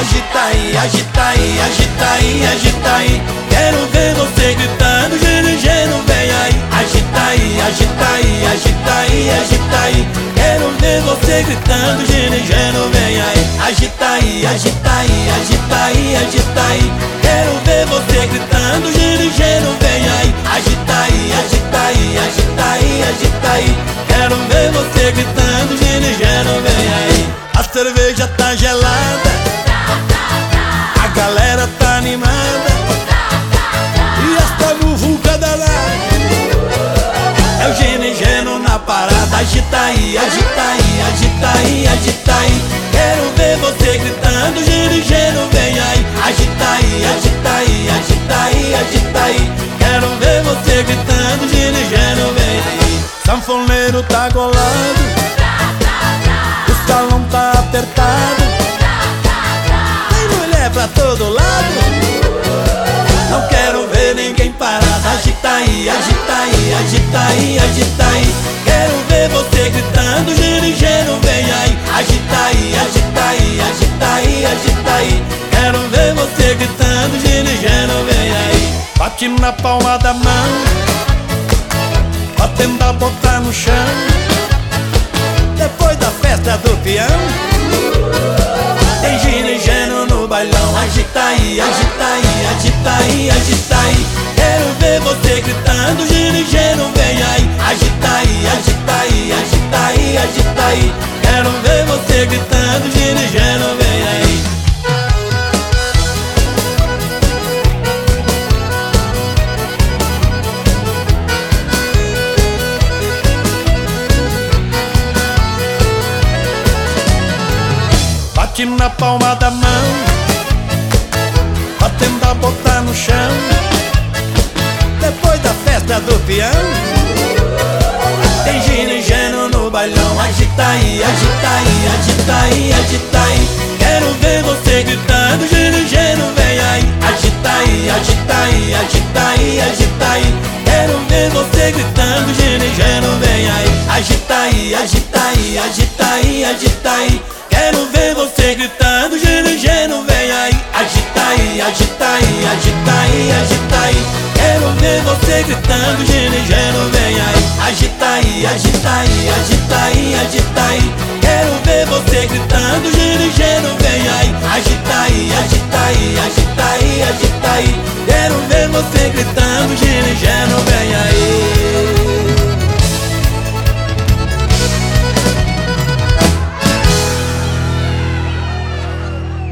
Agita aí, agita aí, agita aí, agita aí. Quero ver você gritando, gênio, vem aí. Agita aí, agita aí, agita aí, agita aí. Quero ver você gritando, gênio, vem aí. Agita aí, agita aí, agita aí, aí, agita aí Quero ver você gritando, gênio, vem aí. A cerveja tá gelada. Galera tá animada. E esta muvuca danada É o gene geno na parada. Agita aí, agita Sanfoneiro tá golado. O salão tá apertado. Pra todo lado. Não quero ver ninguém parado. Agita aí, agita aí, agita aí, agita aí. Quero ver você gritando Giro, vem aí. Agita aí, agita aí, agita aí, agita aí. Quero ver você gritando Giro, vem aí. Bate na palma da mão. Batendo a botar no chão. Depois da festa do peão tem ginigeno no bailão. Agita aí, agita aí, agita aí, agita aí. Quero ver você gritando Ginigeno vem aí. Agita aí, agita aí, agita aí, agita aí. Quero ver você gritando bate na palma da mão. Batendo a botar no chão. Depois da festa do peão. Tem gino e geno no bailão. Agita aí, agita aí, agita aí, agita aí. Quero ver você gritando. Gino e geno vem aí. Agita aí, agita aí, agita aí, agita aí. Quero ver você gritando. Gino e geno vem aí. Agita aí, agita aí, agita aí, agita aí você gritando, gênio, vem aí. Agita aí, agita aí, agita aí, agita aí. Quero ver você gritando, gênio,